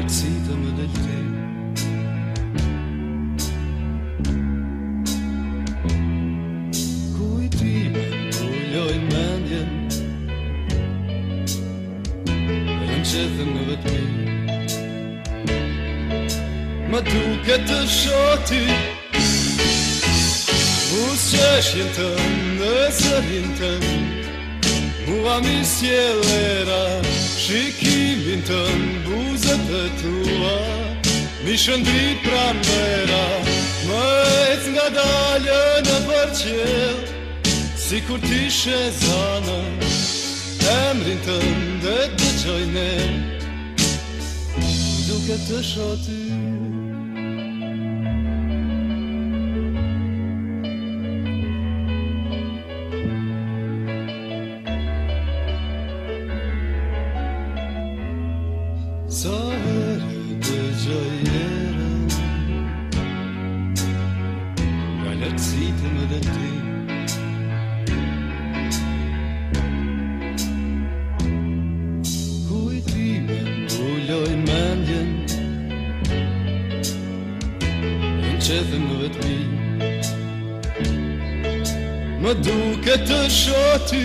Kërët si të më dhejtër Kuj t'i me ulloj mëndje Rënqethën në vëtëm Ma duke të shoti Musë që është jenë të ndësërin të një Mua mi s'jelera Shikimin tëm buzët të tua Nishën dritë pramera Më ec të nga dalje në përqel S'i kur t'i shëzano Emrin tëm dhe dëgjaj Duke të shoti Sa herë të gjojere Nga lërësit e më dhe ti Kujtime mbulloj mendjen Në qëthë më vetëmi Më duke të Më duke të shoti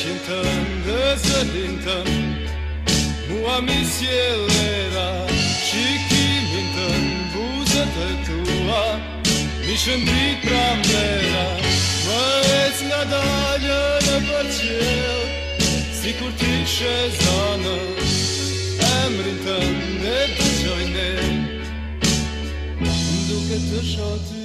Shqikimin të ndëzërin të mua misje lera Shqikimin të në buzët tua, një shëndit pra më lera Më es nga dalje në përqil, si kur ti shesanë Emri të në të gjojne, nduke të shoti